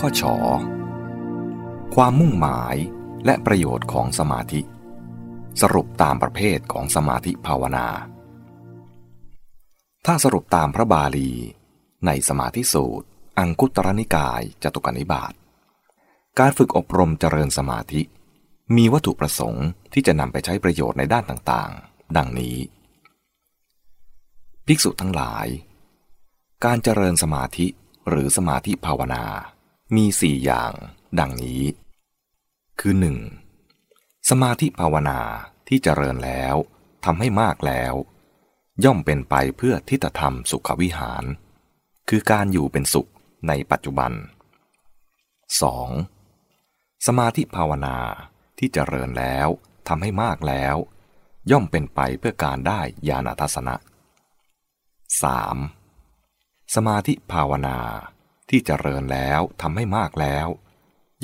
ข้อฉอความมุ่งหมายและประโยชน์ของสมาธิ สรุปตามประเภทของสมาธิภาวนา ถ้าสรุปตามพระบาลี ในสมาธิสูตร อังคุตรนิกายจตุกนิบาตการฝึกอบรมเจริญสมาธิ มีวัตถุประสงค์ที่จะนำไปใช้ประโยชน์ในด้านต่างๆ ดังนี้ ภิกษุทั้งหลาย การเจริญสมาธิหรือสมาธิภาวนา มีสี่อย่างดังนี้ คือหนึ่งสมาธิภาวนาที่เจริญแล้วทำให้มากแล้ว ย่อมเป็นไปเพื่อทิฏฐธรรมสุขวิหาร คือการอยู่เป็นสุขในปัจจุบัน 2. สมาธิภาวนาที่เจริญแล้วทำให้มากแล้ว ย่อมเป็นไปเพื่อการได้ญาณทัศนะ 3. สมาธิภาวนา ที่เจริญแล้วทำให้มากแล้ว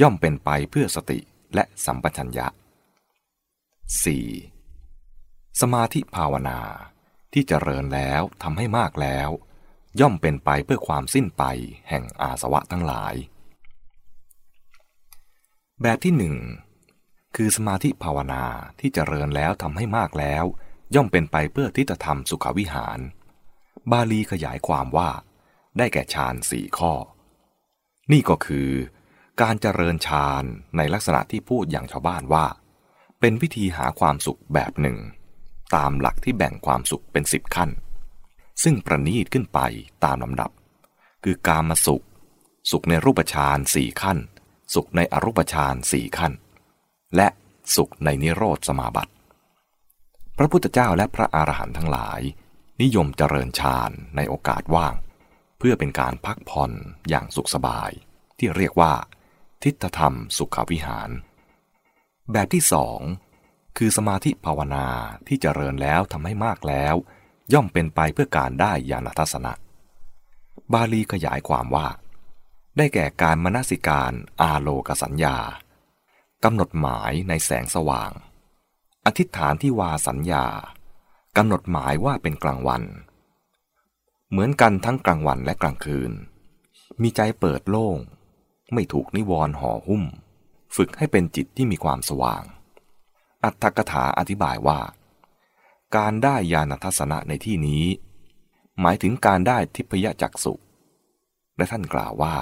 ย่อมเป็นไปเพื่อสติและสัมปชัญญะ 4. สมาธิภาวนาที่เจริญแล้วทำให้มากแล้ว ย่อมเป็นไปเพื่อความสิ้นไปแห่งอาสวะทั้งหลาย แบบที่หนึ่งคือสมาธิภาวนาที่เจริญแล้วทำให้มากแล้ว ย่อมเป็นไปเพื่อทิฏฐธรรมสุขวิหาร บาลีขยายความว่า ได้แก่ฌานสี่ข้อ นี่ก็คือการเจริญฌานในลักษณะที่พูดอย่างชาวบ้านว่า เป็นวิธีหาความสุขแบบหนึ่ง ตามหลักที่แบ่งความสุขเป็นสิบขั้น ซึ่งประนีตขึ้นไปตามลำดับ คือการมาสุข สุขในรูปฌานสี่ขั้น สุขในอรูปฌานสี่ขั้น และสุขในนิโรธสมาบัติ พระพุทธเจ้าและพระอรหันต์ทั้งหลาย นิยมเจริญฌานในโอกาสว่าง เพื่อเป็นการพักผ่อนอย่างสุขสบาย ที่เรียกว่า ทิฏฐธรรมสุขวิหาร แบบที่สองคือสมาธิภาวนาที่เจริญแล้วทำให้มากแล้ว ย่อมเป็นไปเพื่อการได้ญาณทัศนะ บาลีขยายความว่า ได้แก่การมนสิการอาโลกสัญญากำหนดหมายในแสงสว่าง อธิษฐานที่วาสัญญากำหนดหมายว่าเป็นกลางวัน เหมือนกันทั้งกลางวันและกลางคืน มีใจเปิดโล่ง ไม่ถูกนิวรณ์ห่อหุ้ม ฝึกให้เป็นจิตที่มีความสว่าง อัตถกถาอธิบายว่า การได้ญาณทัศนะในที่นี้ หมายถึงการได้ทิพยจักสุและท่านกล่าวว่า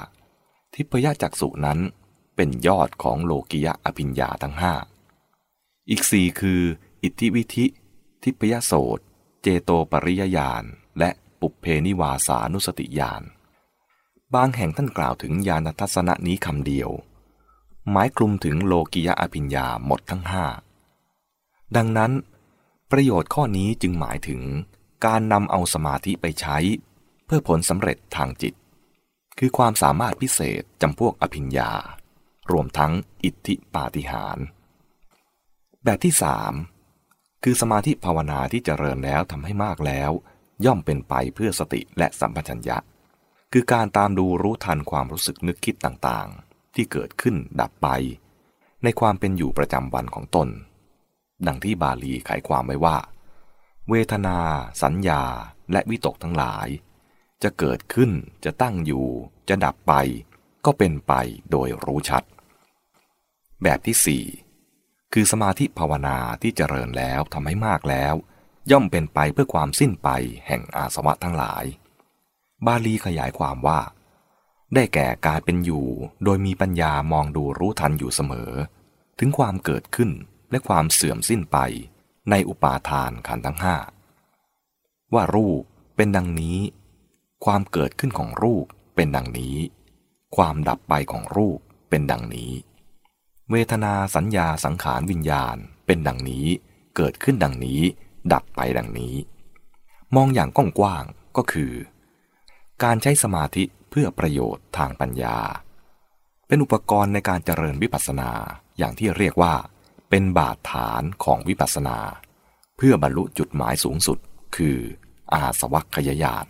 ทิพยจักสุนั้นเป็นยอดของโลกิยะอภิญญาทั้งห้าอีกสี่คือ อิทธิวิธิ ทิพยโสต เจโตปริยญาณ และ ปุเพนิวาสานุสติญาณ บางแห่งท่านกล่าวถึงญาณทัศนะนี้คำเดียว หมายกลุ่มถึงโลกิยะอภิญญาหมดทั้งห้า ดังนั้น ประโยชน์ข้อนี้จึงหมายถึงการนำเอาสมาธิไปใช้ เพื่อผลสำเร็จทางจิต คือความสามารถพิเศษจำพวกอภิญญา รวมทั้งอิทธิปาฏิหาริย์แบบที่สามคือสมาธิภาวนาที่เจริญแล้วทำให้มากแล้ว ย่อมเป็นไปเพื่อสติและสัมปชัญญะ คือการตามดูรู้ทันความรู้สึกนึกคิดต่างๆ ที่เกิดขึ้นดับไป ในความเป็นอยู่ประจำวันของตน ดังที่บาลีไขความไว้ว่า เวทนา สัญญา และวิตกทั้งหลาย จะเกิดขึ้นจะตั้งอยู่ จะดับไป ก็เป็นไปโดยรู้ชัด แบบที่สี่คือสมาธิภาวนาที่เจริญแล้วทำให้มากแล้ว ย่อมเป็นไปเพื่อความสิ้นไปแห่งอาสวะทั้งหลาย บาลีขยายความว่า ได้แก่การเป็นอยู่โดยมีปัญญามองดูรู้ทันอยู่เสมอ ถึงความเกิดขึ้นและความเสื่อมสิ้นไปในอุปาทานขันทั้งห้าว่ารูปเป็นดังนี้ ความเกิดขึ้นของรูปเป็นดังนี้ ความดับไปของรูปเป็นดังนี้ เวทนาสัญญาสังขารวิญญาณเป็นดังนี้ เกิดขึ้นดังนี้ ดับไปดังนี้ มองอย่างกว้างๆก็คือ การใช้สมาธิเพื่อประโยชน์ทางปัญญา เป็นอุปกรณ์ในการเจริญวิปัสสนาอย่างที่เรียกว่า เป็นบาดฐานของวิปัสสนา เพื่อบรรลุจุดหมายสูงสุด คืออาสวัคยายาน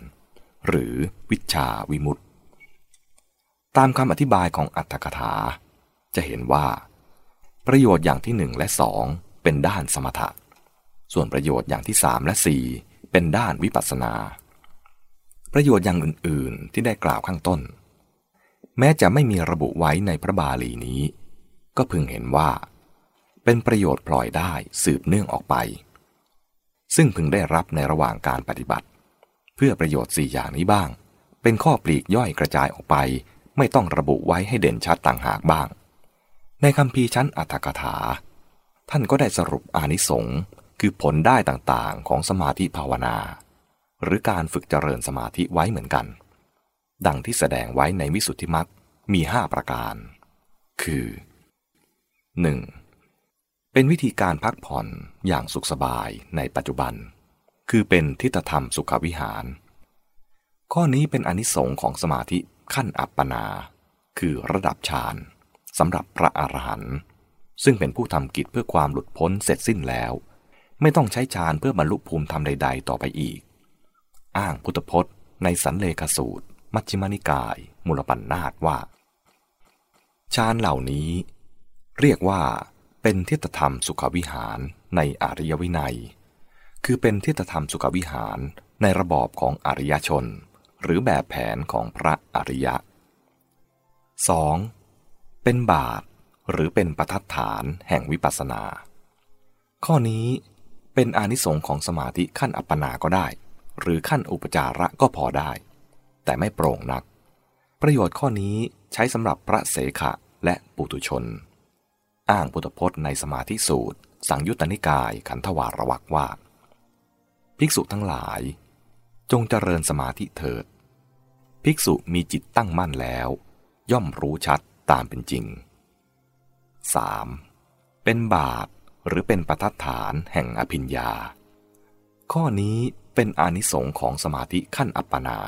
หรือวิชาวิมุตติ ตามคำอธิบายของอัตถกถา จะเห็นว่า ประโยชน์อย่างที่หนึ่งและสองเป็นด้านสมถะ ส่วนประโยชน์อย่างที่สามและสี่เป็นด้านวิปัสสนา ประโยชน์อย่างอื่น ๆ ที่ได้กล่าวข้างต้น แม้จะไม่มีระบุไว้ในพระบาลีนี้ ก็พึงเห็นว่า เป็นประโยชน์พลอยได้สืบเนื่องออกไป ซึ่งพึงได้รับในระหว่างการปฏิบัติ เพื่อประโยชน์สี่อย่างนี้บ้าง เป็นข้อปลีกย่อยกระจายออกไป ไม่ต้องระบุไว้ให้เด่นชัดต่างหากบ้าง ในคำพีชั้นอัตถกถา ท่านก็ได้สรุปอานิสงส์ คือผลได้ต่างๆของสมาธิภาวนา หรือการฝึกเจริญสมาธิไว้เหมือนกัน ดังที่แสดงไว้ในวิสุทธิมรรคมีห้าประการ คือ 1. เป็นวิธีการพักผ่อนอย่างสุขสบายในปัจจุบัน คือเป็นทิฏฐธรรมสุขวิหาร ข้อนี้เป็นอนิสงค์ของสมาธิขั้นอัปปนา คือระดับฌานสำหรับพระอรหันต์ซึ่งเป็นผู้ทำกิจเพื่อความหลุดพ้นเสร็จสิ้นแล้ว ไม่ต้องใช้ฌานเพื่อบรรลุภูมิธรรมใด ๆ ต่อไปอีก อ้างพุทธพจน์ ในสันเลขสูตร มัชฌิมานิกาย มูลปัญนาตว่าฌานเหล่านี้ เรียกว่าเป็นทิฏฐธรรมสุขวิหารในอริยวินัย คือเป็นทิฏฐธรรมสุขวิหารในระบอบของอริยชน หรือแบบแผนของพระอริยะ 2. เป็นบาทหรือเป็นประทัดฐานแห่งวิปัสสนา ข้อนี้ เป็นอานิสงค์ของสมาธิขั้นอัปปนาก็ได้ หรือขั้นอุปจาระก็พอได้ แต่ไม่โปร่งนัก ประโยชน์ข้อนี้ใช้สำหรับพระเสขะและปุถุชน อ้างพุทธพจน์ในสมาธิสูตร สังยุตตนิกายขันธวารวักว่า ภิกษุทั้งหลาย จงเจริญสมาธิเถิด ภิกษุมีจิตตั้งมั่นแล้ว ย่อมรู้ชัดตามเป็นจริง 3. เป็นบาป หรือเป็นประทัดฐานแห่งอภิญญา ข้อนี้เป็นอานิสงค์ของสมาธิขั้นอัปปนา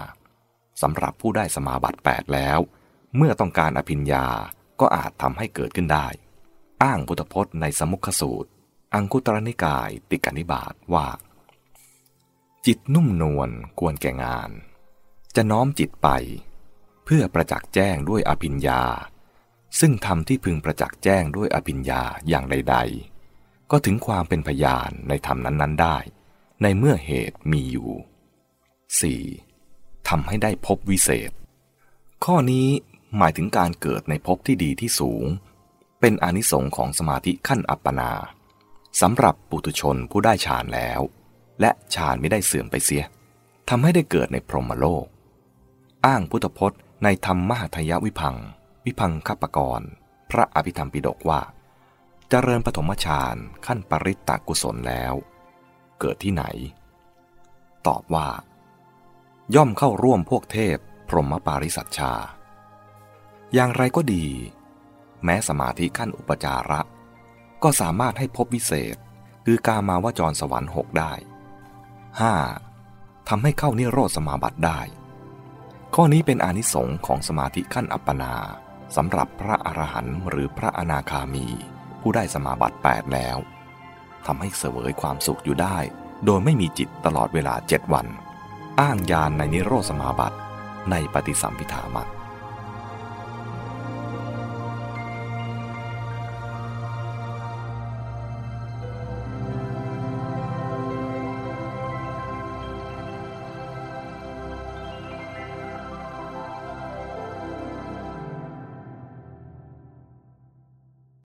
สำหรับผู้ได้สมาบัติ8แล้ว เมื่อต้องการอภิญญาก็อาจทำให้เกิดขึ้นได้ อ้างพุทธพจน์ในสมุขสูตร อังคุตรนิกายติกนิบาตว่า จิตนุ่มนวลควรแก่งาน จะน้อมจิตไป เพื่อประจักษ์แจ้งด้วยอภิญญา ซึ่งธรรมที่พึงประจักษ์แจ้งด้วยอภิญญาอย่างใด ๆ ก็ถึงความเป็นพยานในธรรมนั้น ๆ ได้ ในเมื่อเหตุมีอยู่ 4. ทำให้ได้พบวิเศษ ข้อนี้หมายถึงการเกิดในภพที่ดีที่สูง เป็นอนิสงค์ของสมาธิขั้นอัปปนาสำหรับปุถุชนผู้ได้ฌานแล้ว และฌานไม่ได้เสื่อมไปเสียทำให้ได้เกิดในพรหมโลก อ้างพุทธพจน์ในธรรมมหทยวิพัง วิพังคปกรณ์พระอภิธรรมปิฎกว่า จเริญปฐมฌานขั้นปริตตกุศลแล้ว เกิดที่ไหน ตอบว่า ย่อมเข้าร่วมพวกเทพพรหมปาริสัชชา อย่างไรก็ดี แม้สมาธิขั้นอุปจาระ ก็สามารถให้พบวิเศษ คือกามาวจรสวรรค์หกได้ 5. ทำให้เข้านิโรธสมาบัติได้ ข้อนี้เป็นอนิสงค์ของสมาธิขั้นอัปปนาสำหรับพระอรหันต์หรือพระอนาคามี ผู้ได้สมาบัติ8แล้วทำให้เสวยความสุขอยู่ได้ โดยไม่มีจิตตลอดเวลาเจ็ดวัน อ้างยานในนิโรธสมาบัติในปฏิสัมพิธามัก